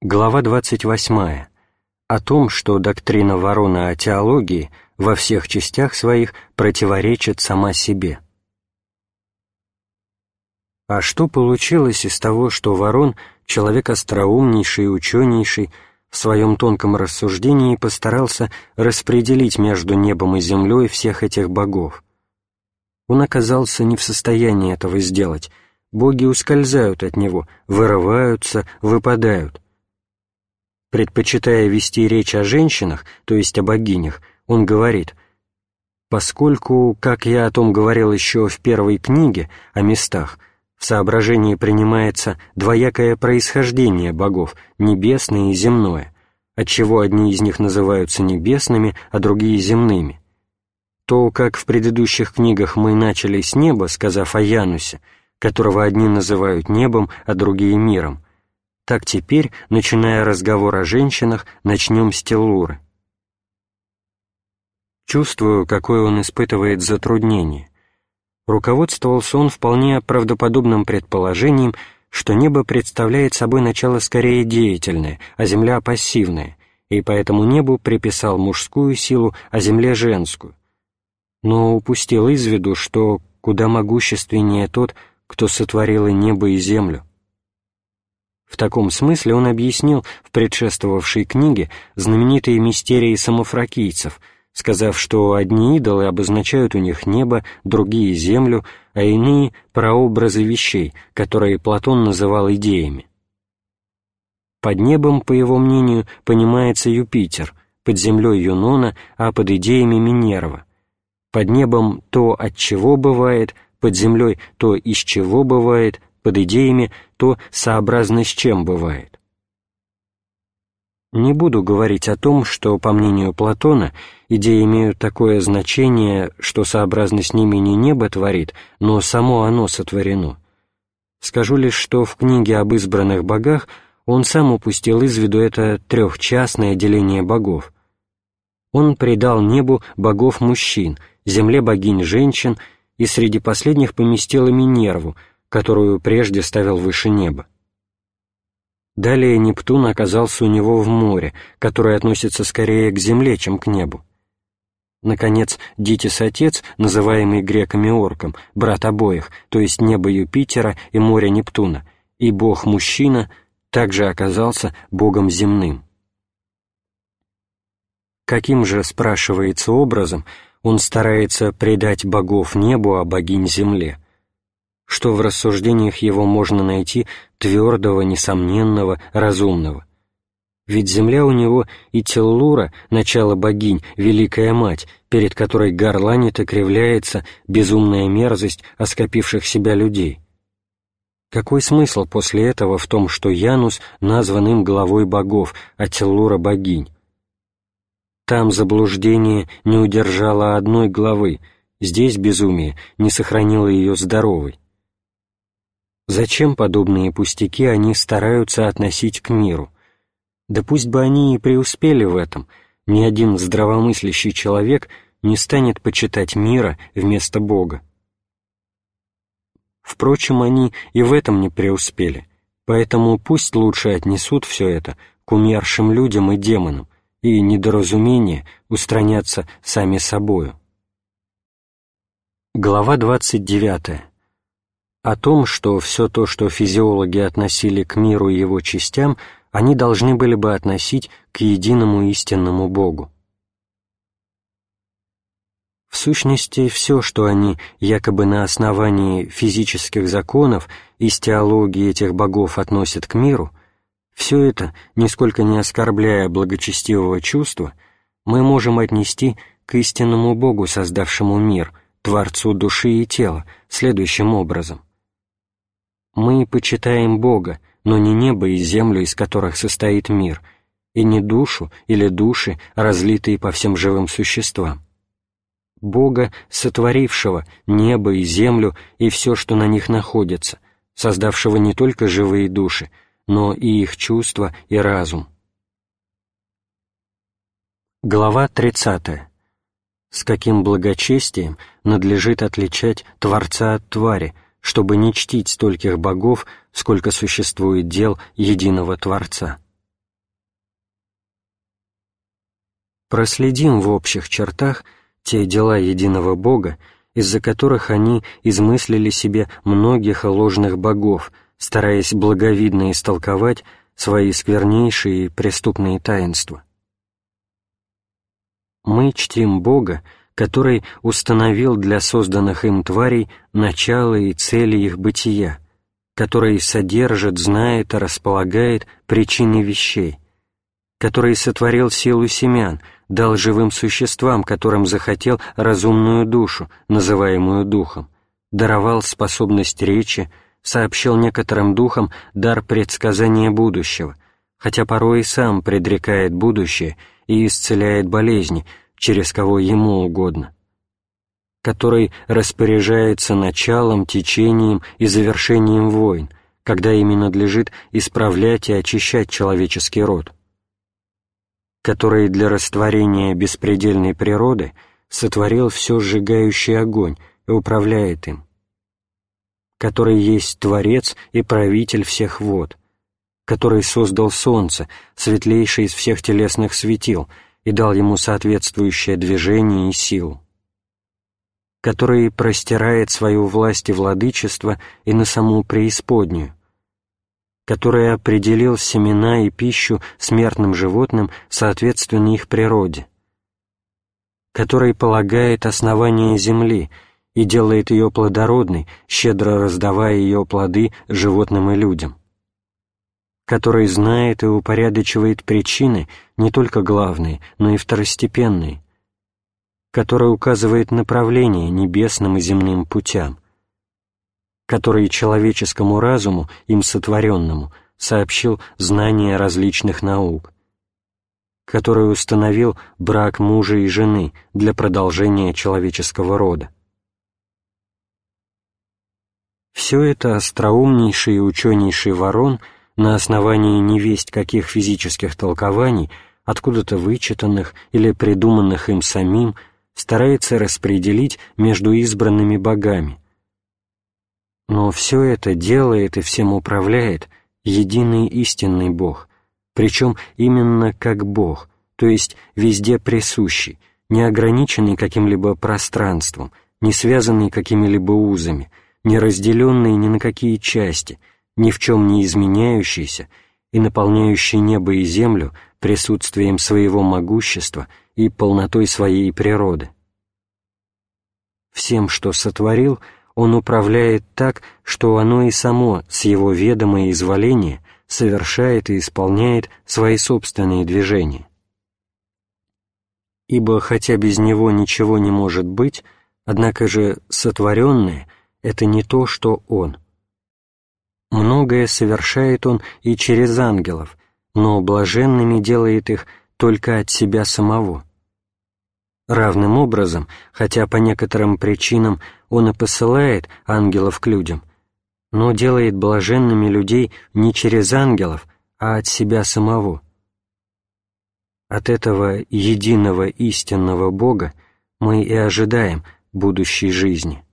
Глава 28. О том, что доктрина Ворона о теологии во всех частях своих противоречит сама себе. А что получилось из того, что Ворон, человек остроумнейший ученейший, в своем тонком рассуждении постарался распределить между небом и землей всех этих богов? Он оказался не в состоянии этого сделать, боги ускользают от него, вырываются, выпадают — Предпочитая вести речь о женщинах, то есть о богинях, он говорит, «Поскольку, как я о том говорил еще в первой книге, о местах, в соображении принимается двоякое происхождение богов, небесное и земное, отчего одни из них называются небесными, а другие земными, то, как в предыдущих книгах мы начали с неба, сказав о Янусе, которого одни называют небом, а другие миром, так теперь, начиная разговор о женщинах, начнем с Теллуры. Чувствую, какое он испытывает затруднение. Руководствовался он вполне правдоподобным предположением, что небо представляет собой начало скорее деятельное, а земля пассивная, и поэтому небу приписал мужскую силу, а земле женскую. Но упустил из виду, что куда могущественнее тот, кто сотворил и небо, и землю. В таком смысле он объяснил в предшествовавшей книге знаменитые мистерии самофракийцев, сказав, что одни идолы обозначают у них небо, другие — землю, а иные — прообразы вещей, которые Платон называл идеями. Под небом, по его мнению, понимается Юпитер, под землей Юнона, а под идеями Минерва. Под небом то, от чего бывает, под землей то, из чего бывает, под идеями то, сообразно с чем бывает. Не буду говорить о том, что, по мнению Платона, идеи имеют такое значение, что сообразно с ними не небо творит, но само оно сотворено. Скажу лишь, что в книге об избранных богах он сам упустил из виду это трехчастное деление богов. Он придал небу богов мужчин, земле богинь женщин и среди последних поместил Минерву, которую прежде ставил выше неба. Далее Нептун оказался у него в море, которое относится скорее к земле, чем к небу. Наконец, Дитис-отец, называемый греками-орком, брат обоих, то есть небо Юпитера и море Нептуна, и бог-мужчина также оказался богом земным. Каким же, спрашивается образом, он старается предать богов небу, а богинь земле – что в рассуждениях его можно найти твердого, несомненного, разумного. Ведь земля у него и Теллура, начало богинь, великая мать, перед которой горланит и кривляется безумная мерзость оскопивших себя людей. Какой смысл после этого в том, что Янус назван им главой богов, а Теллура — богинь? Там заблуждение не удержало одной главы, здесь безумие не сохранило ее здоровой. Зачем подобные пустяки они стараются относить к миру? Да пусть бы они и преуспели в этом, ни один здравомыслящий человек не станет почитать мира вместо Бога. Впрочем, они и в этом не преуспели, поэтому пусть лучше отнесут все это к умершим людям и демонам, и недоразумения устранятся сами собою. Глава двадцать девятая о том, что все то, что физиологи относили к миру и его частям, они должны были бы относить к единому истинному Богу. В сущности, все, что они якобы на основании физических законов из теологии этих богов относят к миру, все это, нисколько не оскорбляя благочестивого чувства, мы можем отнести к истинному Богу, создавшему мир, Творцу души и тела, следующим образом. Мы почитаем Бога, но не небо и землю, из которых состоит мир, и не душу или души, разлитые по всем живым существам. Бога, сотворившего небо и землю и все, что на них находится, создавшего не только живые души, но и их чувства и разум. Глава 30. С каким благочестием надлежит отличать Творца от твари – чтобы не чтить стольких богов, сколько существует дел единого Творца. Проследим в общих чертах те дела единого Бога, из-за которых они измыслили себе многих ложных богов, стараясь благовидно истолковать свои сквернейшие преступные таинства. Мы чтим Бога, который установил для созданных им тварей начало и цели их бытия, который содержит, знает и располагает причины вещей, который сотворил силу семян, дал живым существам, которым захотел разумную душу, называемую духом, даровал способность речи, сообщил некоторым духам дар предсказания будущего, хотя порой и сам предрекает будущее и исцеляет болезни, через кого ему угодно, который распоряжается началом, течением и завершением войн, когда ими надлежит исправлять и очищать человеческий род, который для растворения беспредельной природы сотворил все сжигающий огонь и управляет им, который есть Творец и Правитель всех вод, который создал солнце, светлейшее из всех телесных светил, и дал ему соответствующее движение и силу, который простирает свою власть и владычество и на саму преисподнюю, который определил семена и пищу смертным животным соответственно их природе, который полагает основание земли — и делает ее плодородной, щедро раздавая ее плоды животным и людям, который знает и упорядочивает причины, не только главные, но и второстепенные, который указывает направление небесным и земным путям, который человеческому разуму, им сотворенному, сообщил знания различных наук, который установил брак мужа и жены для продолжения человеческого рода. Все это остроумнейший и ученейший ворон на основании невесть каких физических толкований, откуда-то вычитанных или придуманных им самим, старается распределить между избранными богами. Но все это делает и всем управляет единый истинный Бог, причем именно как Бог, то есть везде присущий, не ограниченный каким-либо пространством, не связанный какими-либо узами — не разделенный ни на какие части, ни в чем не изменяющийся и наполняющий небо и землю присутствием своего могущества и полнотой своей природы. Всем, что сотворил, он управляет так, что оно и само с его ведома и изволения совершает и исполняет свои собственные движения. Ибо хотя без него ничего не может быть, однако же сотворенное — это не то, что Он. Многое совершает Он и через ангелов, но блаженными делает их только от себя самого. Равным образом, хотя по некоторым причинам Он и посылает ангелов к людям, но делает блаженными людей не через ангелов, а от себя самого. От этого единого истинного Бога мы и ожидаем будущей жизни.